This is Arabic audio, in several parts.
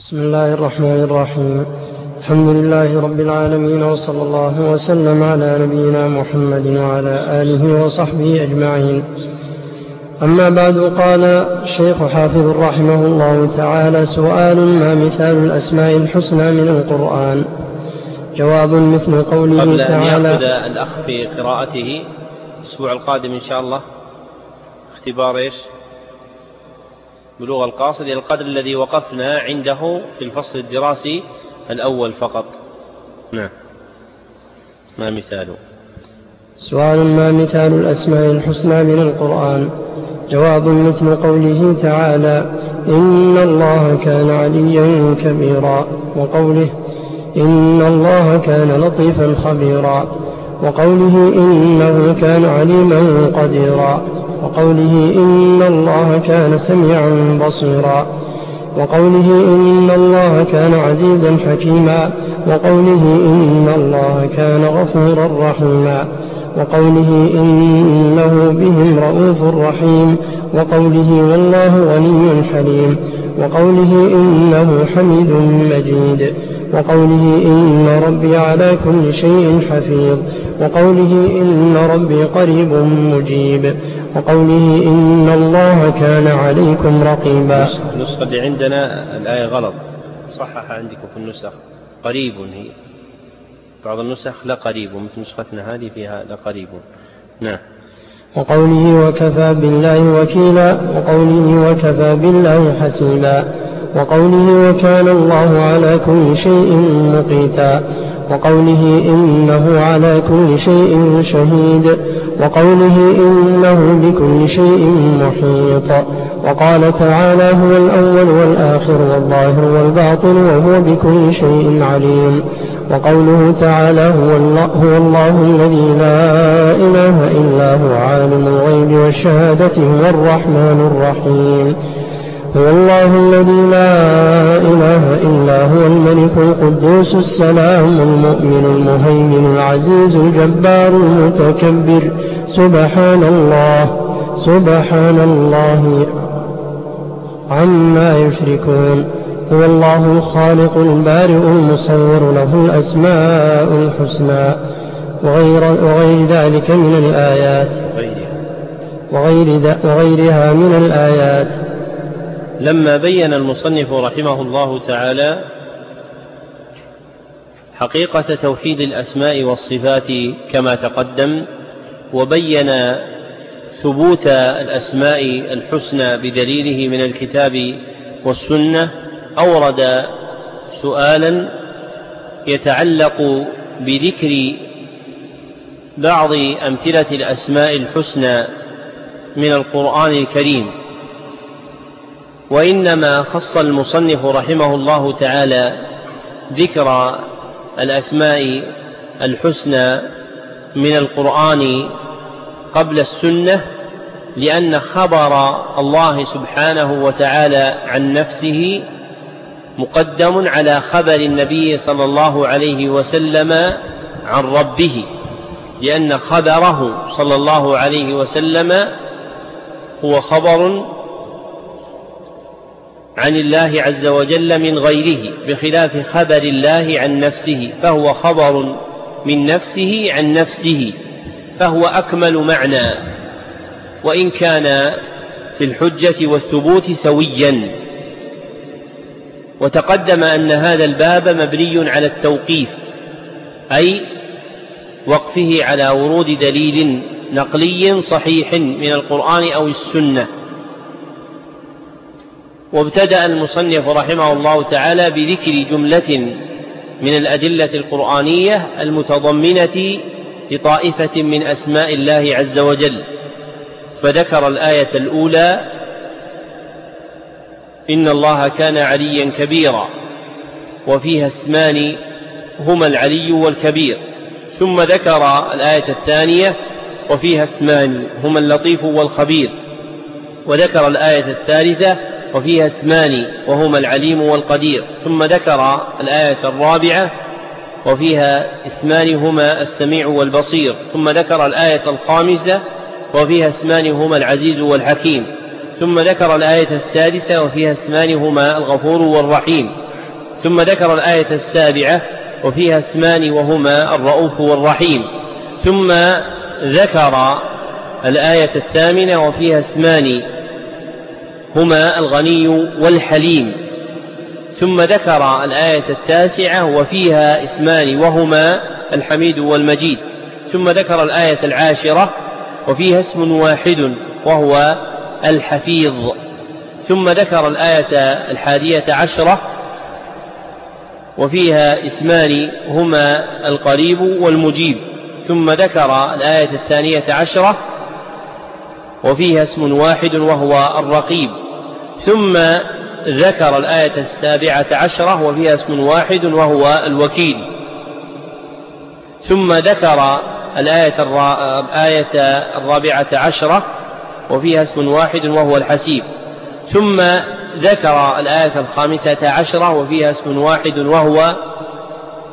بسم الله الرحمن الرحيم. الحمد لله رب العالمين وصلى الله وسلم على نبينا محمد وعلى آله وصحبه أجمعين. أما بعد قال الشيخ حافظ رحمه الله تعالى سؤال ما مثال الأسماء الحسنى من القرآن؟ جواب مثل قوله قبل تعالى أن يأخذ الأخ في قراءته الأسبوع القادم إن شاء الله. اختبار إيش؟ بلوغ القاصد إلى القدر الذي وقفنا عنده في الفصل الدراسي الأول فقط. نعم. ما مثاله سؤال ما مثال الأسماء الحسنى من القرآن؟ جواب مثل قوله تعالى إن الله كان عليا كبيرا. وقوله إن الله كان لطيفا خبيرا. وقوله إنه كان عليما قديرا. وقوله إن الله كان سميعا بصيرا. وقوله إن الله كان عزيزا حكيما. وقوله إن الله كان غفورا رحيما. وقوله إنه بهم رؤوف رحيم. وقوله والله غني حليم. وقوله إنه حميد مجيد. وقوله إن ربي على كل شيء حفيظ. وقوله إن ربي قريب مجيب. وقوله إن الله كان عليكم رقيبا. النسخة اللي عندنا الآية غلط. صحح عندكم في النسخ. قريب هي. بعض النسخ لقريب مثل نسختنا هذه فيها لقريب نعم. وقوله وكفى بالله وكيلا وقوله وكفى بالله حسيبا وقوله وكان الله على كل شيء مقيتا. وقوله إنه على كل شيء شهيد وقوله إنه بكل شيء محيط. وقال تعالى هو الأول والآخر والظاهر والباطن وهو بكل شيء عليم. وقوله تعالى هو الله, هو الله الذي لا إله إلا هو عالم الغيب والشهادة هو الرحمن الرحيم. هو الله الذي لا إله إلا هو الملك القدوس السلام المؤمن المهيمن العزيز الجبار المتكبر. سبحان الله سبحان الله. عما يشركون. هو الله الخالق البارئ المصور له الأسماء الحسنى. وغير, وغير ذلك من الآيات. وغير وغيرها من الآيات. لما بين المصنف رحمه الله تعالى حقيقة توحيد الأسماء والصفات كما تقدم وبين ثبوت الأسماء الحسنى بدليله من الكتاب والسنة أورد سؤالا يتعلق بذكر بعض أمثلة الأسماء الحسنى من القرآن الكريم. وإنما خص المصنف رحمه الله تعالى ذكر الأسماء الحسنى من القرآن قبل السنة لأن خبر الله سبحانه وتعالى عن نفسه مقدم على خبر النبي صلى الله عليه وسلم عن ربه لأن خبره صلى الله عليه وسلم هو خبر عن الله عز وجل من غيره بخلاف خبر الله عن نفسه فهو خبر من نفسه عن نفسه فهو أكمل معنى. وإن كان في الحجة والثبوت سويا. وتقدم أن هذا الباب مبني على التوقيف أي وقفه على ورود دليل نقلي صحيح من القرآن أو السنة. وابتدأ المصنف رحمه الله تعالى بذكر جملة من الأدلة القرآنية المتضمنة لطائفة من أسماء الله عز وجل. فذكر الآية الأولى إن الله كان عليا كبيرا وفيها اسمان هما العلي والكبير. ثم ذكر الآية الثانية وفيها اسمان هما اللطيف والخبير. وذكر الآية الثالثة وفيها أسمان وهما العليم والقدير. ثم ذكر الآية الرابعة وفيها اسمان هما السميع والبصير. ثم ذكر الآية الخامسة وفيها اسمان هما العزيز والحكيم. ثم ذكر الآية السادسة وفيها اسمان هما الغفور والرحيم. ثم ذكر الآية السابعة وفيها اسمان وهما الرؤوف والرحيم. ثم ذكر الآية الثامنة وفيها اسمان هما الغني والحليم. ثم ذكر الآية التاسعة وفيها اسمان وهما الحميد والمجيد. ثم ذكر الآية العاشرة وفيها اسم واحد وهو الحفيظ. ثم ذكر الآية الحادية عشرة وفيها اسمان هما القريب والمجيب. ثم ذكر الآية الثانية عشرة وفيها اسم واحد وهو الرقيب ثم ذكر الآية السابعة عشرة وفيها اسم واحد وهو الوكيل ثم ذكر الآية الآية الرابعة عشرة وفيها اسم واحد وهو الحسيب ثم ذكر الآية الخامسة عشرة وفيها اسم واحد وهو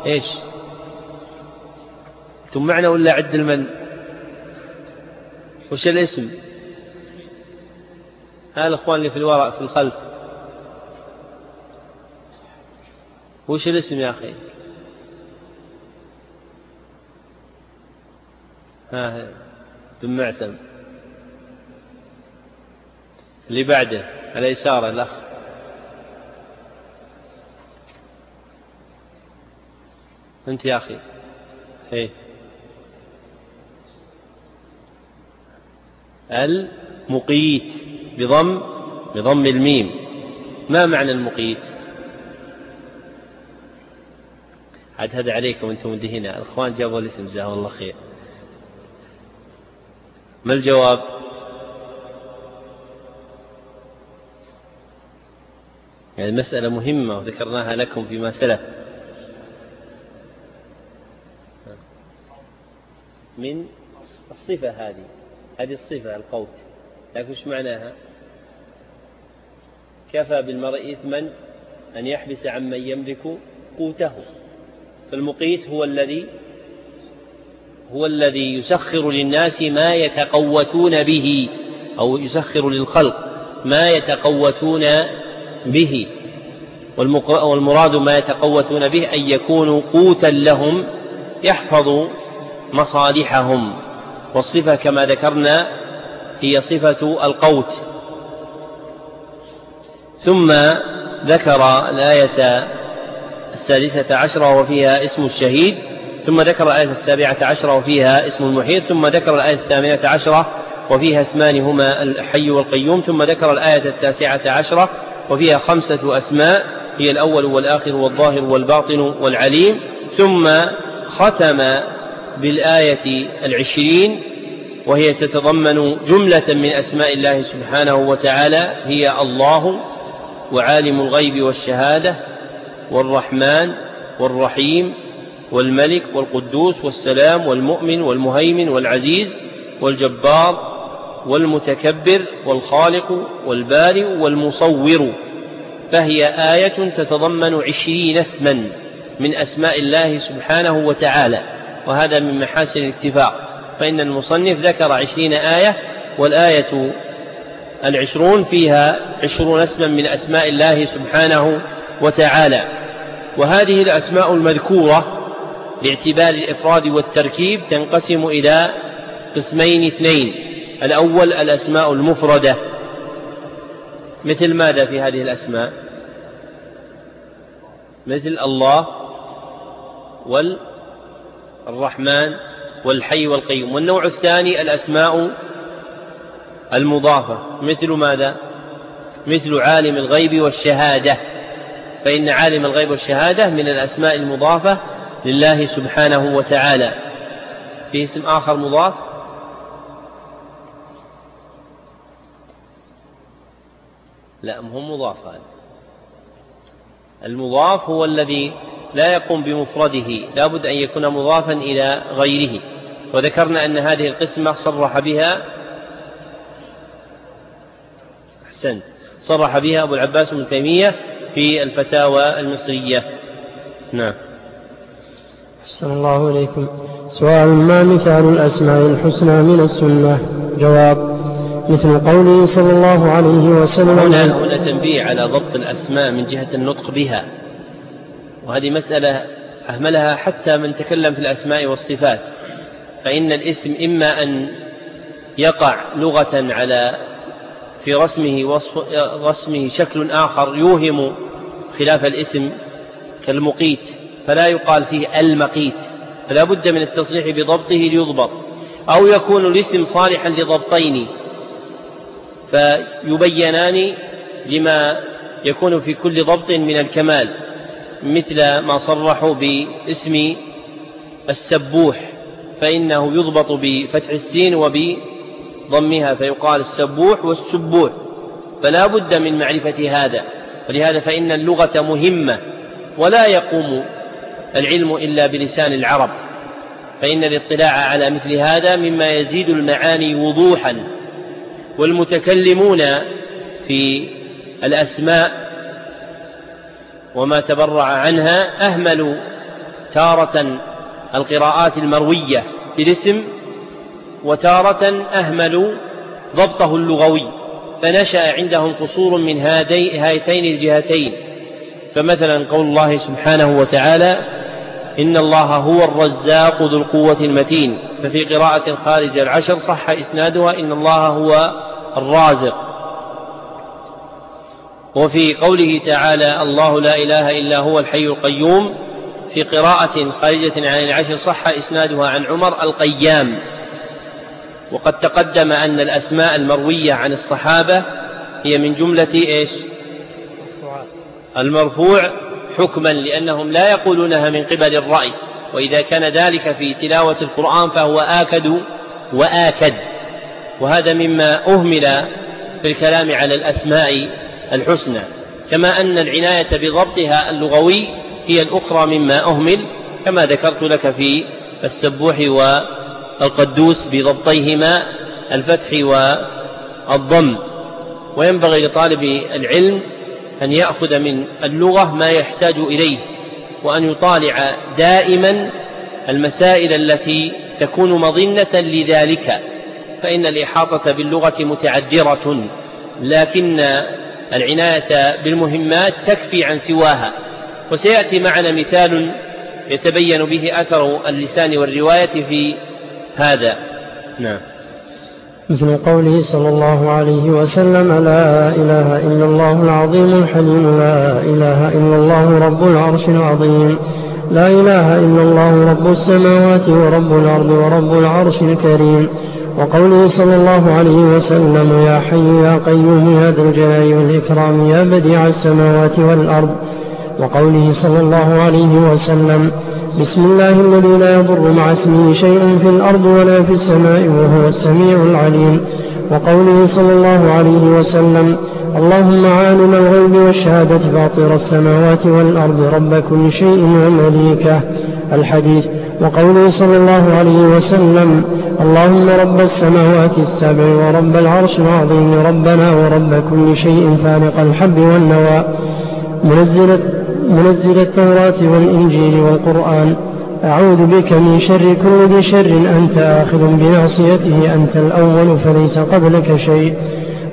إيش؟ ثم معنا ولا عد المن؟ وش الاسم؟ الأخوان اللي في الوراء في الخلف. وش الاسم يا أخي؟ ها بن معتم اللي بعده على يساره الأخ. أنت يا أخي. إيه. المقيت. بضم بضم الميم. ما معنى المقيت؟ عاد هذا عليكم أنتم من هنا. الإخوان جابوا الاسم جزاهم الله خير. ما الجواب؟ يعني مسألة مهمة وذكرناها لكم فيما سلف. من الصفة هذه هذه الصفة القوت. لكن إيش معناها؟ كفى بالمرء إثما أن يحبس عمن يملك قوته. فالمقيت هو الذي هو الذي يسخر للناس ما يتقوتون به أو يسخر للخلق ما يتقوتون به. والمراد ما يتقوتون به أن يكونوا قوتا لهم يحفظ مصالحهم. والصفة كما ذكرنا هي صفة القوت. ثم ذكر الآية السادسة عشرة وفيها اسم الشهيد ثم ذكر الآية السابعة عشرة وفيها اسم المحيط ثم ذكر الآية الثامنة عشرة وفيها اسمان هما الحي والقيوم ثم ذكر الآية التاسعة عشرة وفيها خمسة أسماء هي الأول والآخر والظاهر والباطن والعليم ثم ختم بالآية العشرين وهي تتضمن جملة من أسماء الله سبحانه وتعالى هي الله وعالم الغيب والشهادة والرحمن والرحيم والملك والقدوس والسلام والمؤمن والمهيمن والعزيز والجبار والمتكبر والخالق والبارئ والمصور. فهي آية تتضمن عشرين اسما من أسماء الله سبحانه وتعالى وهذا من محاسن الاتفاق. فإن المصنف ذكر عشرين آية والآية العشرون فيها عشرون اسما من أسماء الله سبحانه وتعالى. وهذه الأسماء المذكورة باعتبار الإفراد والتركيب تنقسم إلى قسمين اثنين. الأول الأسماء المفردة. مثل ماذا في هذه الأسماء؟ مثل الله والرحمن والحي والقيوم. والنوع الثاني الأسماء المضافة. مثل ماذا؟ مثل عالم الغيب والشهادة. فإن عالم الغيب والشهادة من الأسماء المضافة لله سبحانه وتعالى. في اسم آخر مضاف. لا هو مضاف هذا. المضاف هو الذي لا يقوم بمفرده. لا بد أن يكون مضافا إلى غيره. وذكرنا أن هذه القسمة صرح بها أحسنت صرح بها أبو العباس بن تيمية في الفتاوى المصرية. نعم. أحسن الله إليكم. سؤال ما مثال الأسماء الحسنى من السنة؟ جواب مثل قوله صلى الله عليه وسلم هنا هنا تنبيه على ضبط الأسماء من جهة النطق بها. وهذه مسألة أهملها حتى من تكلم في الأسماء والصفات. فإن الاسم إما أن يقع لغة على في رسمه وصف رسمه شكل آخر يوهم خلاف الاسم كالمقيت فلا يقال فيه المقيت فلا بد من التصريح بضبطه ليضبط أو يكون الاسم صالحا لضبطين فيبينان لما يكون في كل ضبط من الكمال مثل ما صرحوا باسم السبوح فإنه يضبط بفتح السين وبضمها فيقال السبوح والسبوح فلا بد من معرفة هذا ولهذا فإن اللغة مهمة ولا يقوم العلم إلا بلسان العرب فإن الاطلاع على مثل هذا مما يزيد المعاني وضوحا والمتكلمون في الأسماء وما تبرع عنها أهملوا تارة القراءات المروية في الاسم وتارة أهملوا ضبطه اللغوي فنشأ عندهم قصور من هاتين الجهتين. فمثلا قول الله سبحانه وتعالى إن الله هو الرزاق ذو القوة المتين. ففي قراءة خارج العشر صح إسنادها إن الله هو الرازق. وفي قوله تعالى الله لا إله إلا هو الحي القيوم. في قراءة خارجة عن العشر صح إسنادها عن عمر القيام. وقد تقدم أن الأسماء المروية عن الصحابة هي من جملة إيش؟ المرفوع حكما لأنهم لا يقولونها من قبل الرأي وإذا كان ذلك في تلاوة القرآن فهو آكد وآكد. وهذا مما أهمل في الكلام على الأسماء الحسنى. كما أن العناية بضبطها اللغوي هي الأخرى مما أهمل كما ذكرت لك في السبوح والقدوس بضبطيهما الفتح والضم. وينبغي لطالب العلم أن يأخذ من اللغة ما يحتاج إليه وأن يطالع دائما المسائل التي تكون مظنة لذلك. فإن الإحاطة باللغة متعذرة لكن العناية بالمهمات تكفي عن سواها. وسيأتي معنا مثال يتبين به أثر اللسان والرواية في هذا. نعم. مثل قوله صلى الله عليه وسلم لا إله إلا الله العظيم الحليم لا إله إلا الله رب العرش العظيم لا إله إلا الله رب السماوات ورب الأرض ورب العرش الكريم. وقوله صلى الله عليه وسلم يا حي يا قيوم يا ذا الجلال والإكرام يا بديع السماوات والأرض. وقوله صلى الله عليه وسلم بسم الله الذي لا يضر مع اسمه شيء في الأرض ولا في السماء وهو السميع العليم وقوله صلى الله عليه وسلم اللهم عالم الغيب والشهادة فاطر السماوات والأرض رب كل شيء ومليكه الحديث وقوله صلى الله عليه وسلم اللهم رب السماوات السبع ورب العرش العظيم ربنا ورب كل شيء فالق الحب والنوى منزل منزل التوراة والإنجيل والقرآن. أعوذ بك من شر كل ذي شر أنت آخذ بناصيته أنت الأول فليس قبلك شيء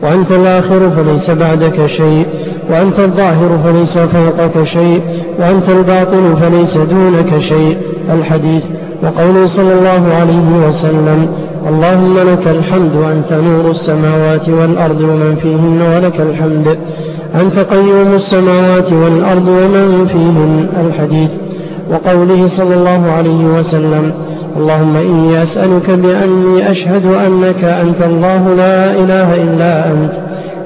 وأنت الآخر فليس بعدك شيء وأنت الظاهر فليس فوقك شيء وأنت الباطن فليس دونك شيء. الحديث وقوله صلى الله عليه وسلم اللهم لك الحمد أنت نور السماوات والأرض ومن فيهن ولك الحمد. أنت قيوم السماوات والأرض ومن فيهن الحديث. وقوله صلى الله عليه وسلم اللهم إني أسألك بأني أشهد أنك أنت الله لا إله إلا أنت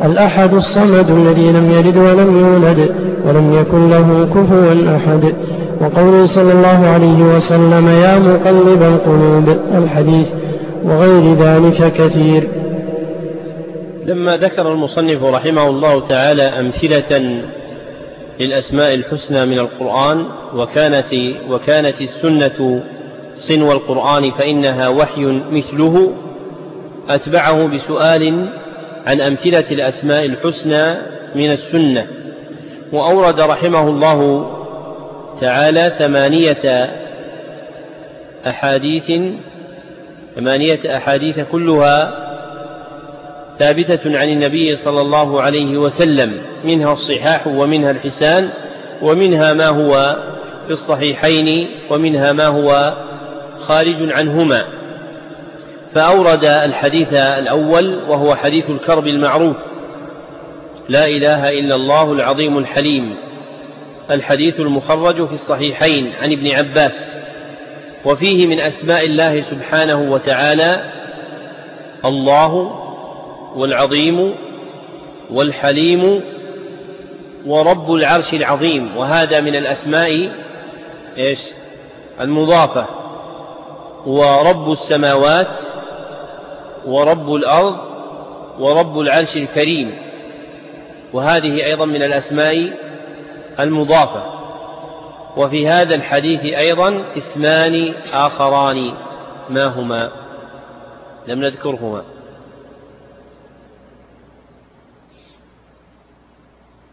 الأحد الصمد الذي لم يلد ولم يولد ولم يكن له كفوا أحد. وقوله صلى الله عليه وسلم يا مقلب القلوب الحديث وغير ذلك كثير. لما ذكر المصنف رحمه الله تعالى أمثلة للأسماء الحسنى من القرآن وكانت وكانت السنة صنو القرآن فإنها وحي مثله أتبعه بسؤال عن أمثلة الأسماء الحسنى من السنة. وأورد رحمه الله تعالى ثمانية أحاديث ثمانية أحاديث كلها ثابتة عن النبي صلى الله عليه وسلم منها الصحاح ومنها الحسان ومنها ما هو في الصحيحين ومنها ما هو خارج عنهما. فأورد الحديث الأول وهو حديث الكرب المعروف لا إله إلا الله العظيم الحليم الحديث المخرج في الصحيحين عن ابن عباس وفيه من أسماء الله سبحانه وتعالى الله والعظيم والحليم ورب العرش العظيم وهذا من الأسماء إيش؟ المضافة ورب السماوات ورب الأرض ورب العرش الكريم وهذه أيضا من الأسماء المضافة. وفي هذا الحديث أيضا اسمان آخران ما هما؟ لم نذكرهما.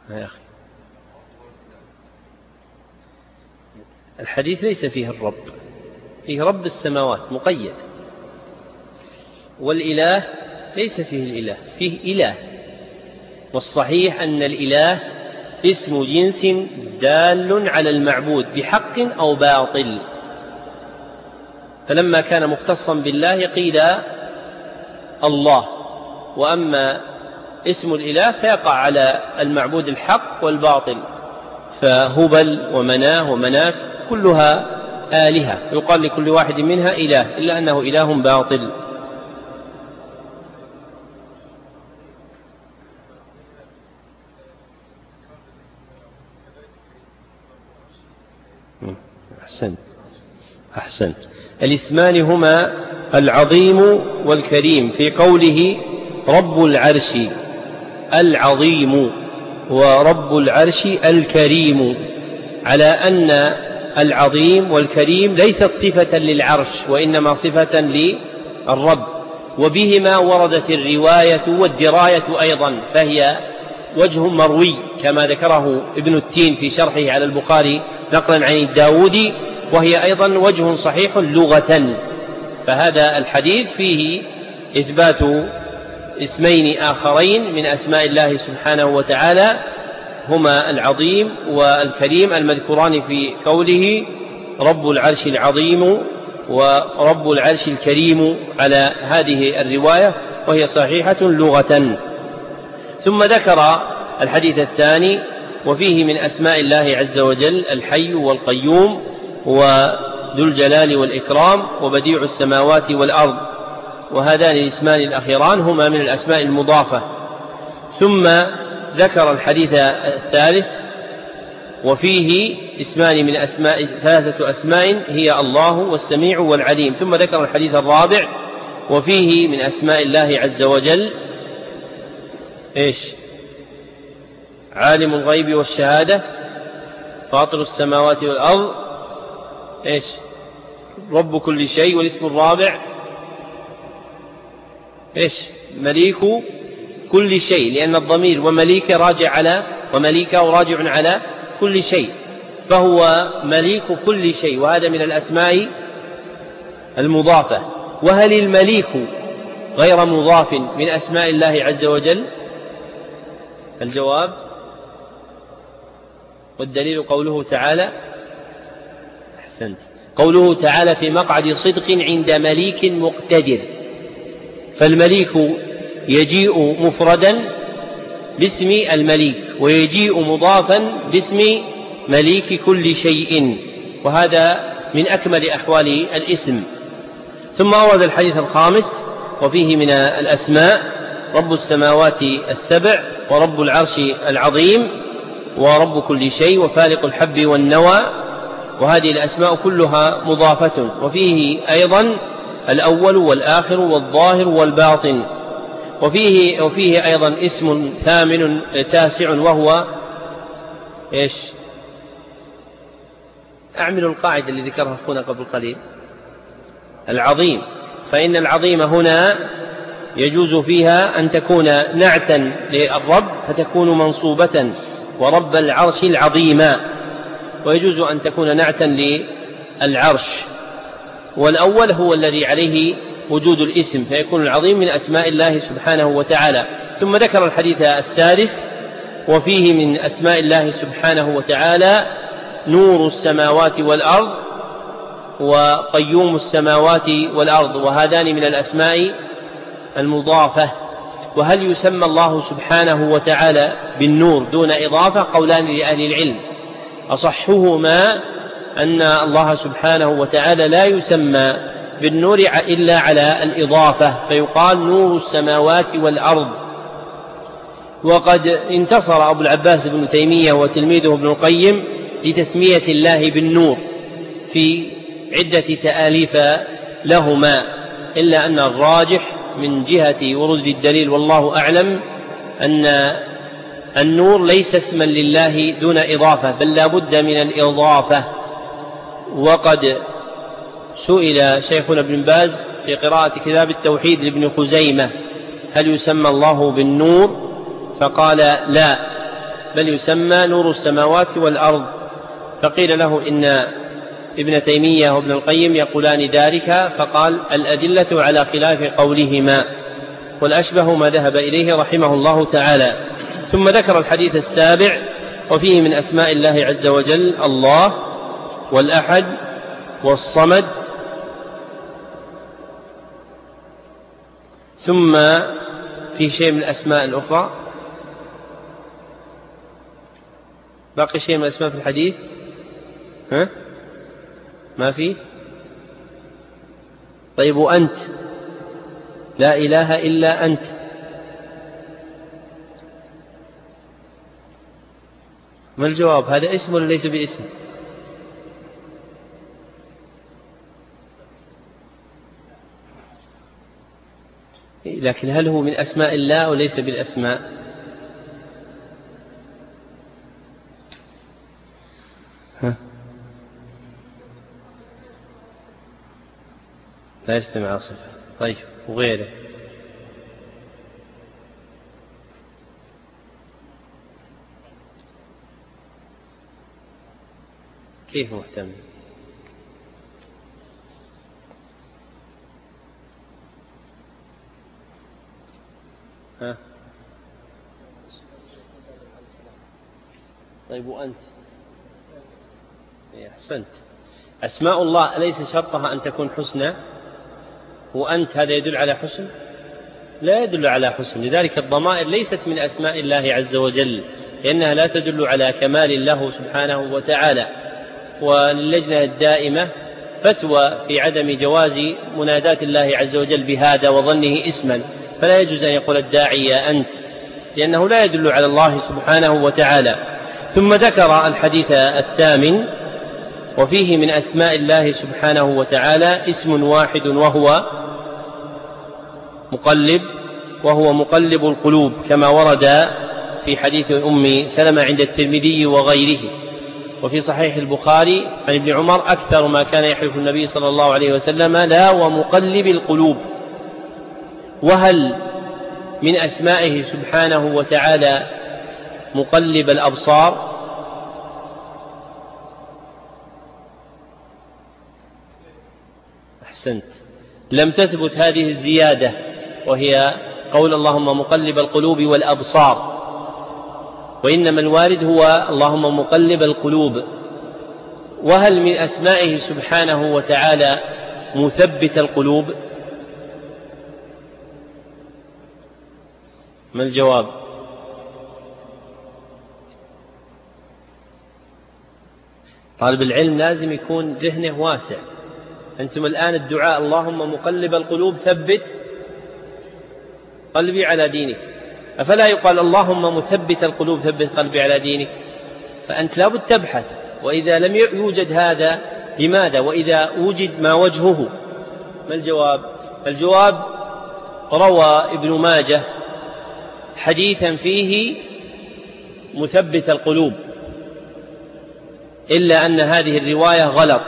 يا أخي. الحديث ليس فيه الرب فيه رب السماوات مقيد. والإله ليس فيه الإله فيه إله. والصحيح أن الإله اسم جنس دال على المعبود بحق أو باطل. فلما كان مختصا بالله قيل الله. وأما اسم الإله فيقع على المعبود الحق والباطل. فهبل ومناه ومناة كلها آلهة. يقال لكل واحد منها إله إلا أنه إله باطل. أحسنت. أحسنت. الاسمان هما العظيم والكريم في قوله رب العرش العظيم ورب العرش الكريم على أن العظيم والكريم ليست صفة للعرش وإنما صفة للرب وبهما وردت الرواية والدراية أيضا فهي وجه مروي كما ذكره ابن التين في شرحه على البخاري نقلا عن الداودي وهي أيضا وجه صحيح لغة. فهذا الحديث فيه إثبات اسمين آخرين من أسماء الله سبحانه وتعالى هما العظيم والكريم المذكوران في قوله رب العرش العظيم ورب العرش الكريم على هذه الرواية وهي صحيحة لغة. ثم ذكر الحديث الثاني وفيه من أسماء الله عز وجل الحي والقيوم وذو الجلال والإكرام وبديع السماوات والأرض وهذان الاسمان الأخيران هما من الأسماء المضافة. ثم ذكر الحديث الثالث وفيه اسمان من أسماء ثلاثة أسماء هي الله والسميع والعليم. ثم ذكر الحديث الرابع وفيه من أسماء الله عز وجل إيش؟ عالم الغيب والشهادة فاطر السماوات والأرض إيش؟ رب كل شيء والاسم الرابع. إيش؟ مليك كل شيء لأن الضمير ومليك راجع على ومليكه راجع على كل شيء. فهو مليك كل شيء وهذا من الأسماء المضافة. وهل المليك غير مضاف من أسماء الله عز وجل؟ الجواب والدليل قوله تعالى أحسنت. قوله تعالى في مقعد صدق عند مليك مقتدر. فالمليك يجيء مفردا باسم المليك ويجيء مضافا باسم مليك كل شيء. وهذا من أكمل أحوال الاسم. ثم أورد الحديث الخامس وفيه من الأسماء رب السماوات السبع ورب العرش العظيم ورب كل شيء وفالق الحب والنوى وهذه الأسماء كلها مضافة وفيه أيضا الأول والآخر والظاهر والباطن وفيه وفيه أيضا اسم ثامن تاسع وهو إيش؟ أعمل القاعدة اللي ذكرها أخونا قبل قليل. العظيم. فإن العظيم هنا يجوز فيها أن تكون نعتا للرب فتكون منصوبة ورب العرش العظيم. ويجوز أن تكون نعتا للعرش. والأول هو الذي عليه وجود الاسم فيكون العظيم من أسماء الله سبحانه وتعالى. ثم ذكر الحديث السادس وفيه من أسماء الله سبحانه وتعالى نور السماوات والأرض وقيوم السماوات والأرض وهذان من الأسماء المضافة. وهل يسمى الله سبحانه وتعالى بالنور دون إضافة؟ قولان لأهل العلم. أصحهما أن الله سبحانه وتعالى لا يسمى بالنور إلا على الإضافة فيقال نور السماوات والأرض. وقد انتصر أبو العباس بن تيمية وتلميذه ابن القيم لتسمية الله بالنور في عدة تآليف لهما إلا أن الراجح من جهة ورود الدليل والله أعلم أن النور ليس اسما لله دون إضافة بل لا بد من الإضافة. وقد سئل شيخنا ابن باز في قراءة كتاب التوحيد لابن خزيمة هل يسمى الله بالنور؟ فقال لا بل يسمى نور السماوات والأرض. فقيل له إن ابن تيمية وابن القيم يقولان ذلك فقال الأدلة على خلاف قولهما. والأشبه ما ذهب إليه رحمه الله تعالى. ثم ذكر الحديث السابع وفيه من أسماء الله عز وجل الله والأحد والصمد ثم في شيء من الأسماء الأخرى باقي شيء من الأسماء في الحديث؟ ها؟ ما في؟ طيب وأنت؟ لا إله إلا أنت. ما الجواب؟ هذا اسم ولا ليس باسم؟ لكن هل هو من أسماء الله وليس بالأسماء؟ ها؟ لا يجتمع صفة. طيب وغيره. كيف محتمل. ها؟ طيب وأنت؟ إيه، أحسنت. أسماء الله أليس شرطها أن تكون حسنى؟ وأنت هذا يدل على حسن؟ لا يدل على حسن. لذلك الضمائر ليست من أسماء الله عز وجل لأنها لا تدل على كمال له سبحانه وتعالى. وللجنة الدائمة فتوى في عدم جواز مناداة الله عز وجل بهذا وظنه اسما. فلا يجوز أن يقول الداعي يا أنت لأنه لا يدل على الله سبحانه وتعالى. ثم ذكر الحديث الثامن وفيه من أسماء الله سبحانه وتعالى اسم واحد وهو مقلب وهو مقلب القلوب كما ورد في حديث أم سلمة عند الترمذي وغيره. وفي صحيح البخاري عن ابن عمر أكثر ما كان يحلف النبي صلى الله عليه وسلم لا ومقلب القلوب. وهل من أسمائه سبحانه وتعالى مقلب الأبصار؟ أحسنت. لم تثبت هذه الزيادة وهي قول اللهم مقلب القلوب والأبصار. وإنما الوارد هو اللهم مقلب القلوب وهل من أسمائه سبحانه وتعالى مثبت القلوب؟ ما الجواب؟ طالب العلم لازم يكون ذهنه واسع. أنتم الآن الدعاء اللهم مقلب القلوب ثبت قلبي على دينك. أفلا يقال اللهم مثبت القلوب ثبت قلبي على دينك؟ فأنت لابد تبحث. وإذا لم يوجد هذا لماذا؟ وإذا وجد ما وجهه. ما الجواب؟ الجواب روى ابن ماجه حديثا فيه مثبت القلوب إلا أن هذه الرواية غلط.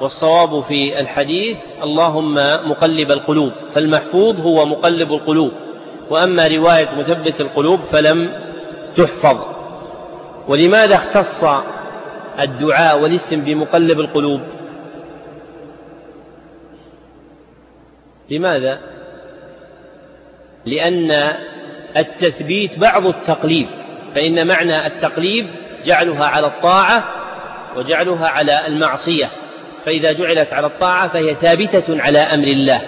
والصواب في الحديث اللهم مقلب القلوب فالمحفوظ هو مقلب القلوب. وأما رواية مثبت القلوب فلم تحفظ. ولماذا اختص الدعاء والاسم بمقلب القلوب؟ لماذا؟ لأن التثبيت بعض التقليب فإن معنى التقليب جعلها على الطاعة وجعلها على المعصية فإذا جعلت على الطاعة فهي ثابتة على أمر الله.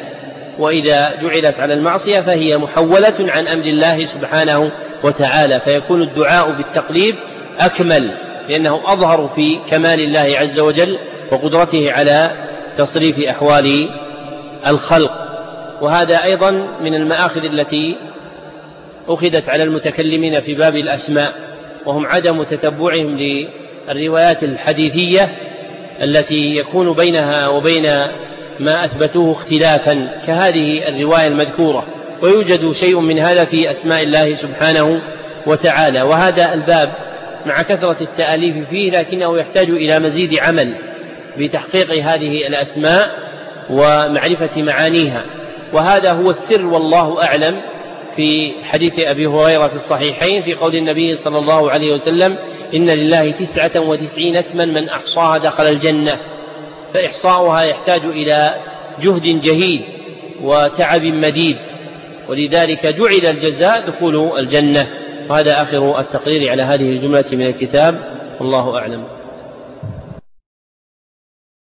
وإذا جعلت على المعصية فهي محولة عن أمر الله سبحانه وتعالى فيكون الدعاء بالتقليب أكمل لأنه أظهر في كمال الله عز وجل وقدرته على تصريف أحوال الخلق. وهذا أيضا من المآخذ التي أخذت على المتكلمين في باب الأسماء وهم عدم تتبعهم للروايات الحديثية التي يكون بينها وبين ما أثبتوه اختلافا كهذه الرواية المذكورة ويوجد شيء من هذا في أسماء الله سبحانه وتعالى وهذا الباب مع كثرة التأليف فيه لكنه يحتاج إلى مزيد عمل بتحقيق هذه الأسماء ومعرفة معانيها. وهذا هو السر والله أعلم في حديث أبي هريرة في الصحيحين في قول النبي صلى الله عليه وسلم إن لله تسعة وتسعين اسما من أحصاها دخل الجنة. فإحصاؤها يحتاج إلى جهد جهيد وتعب مديد ولذلك جعل الجزاء دخول الجنة وهذا آخر التقرير على هذه الجملة من الكتاب والله أعلم.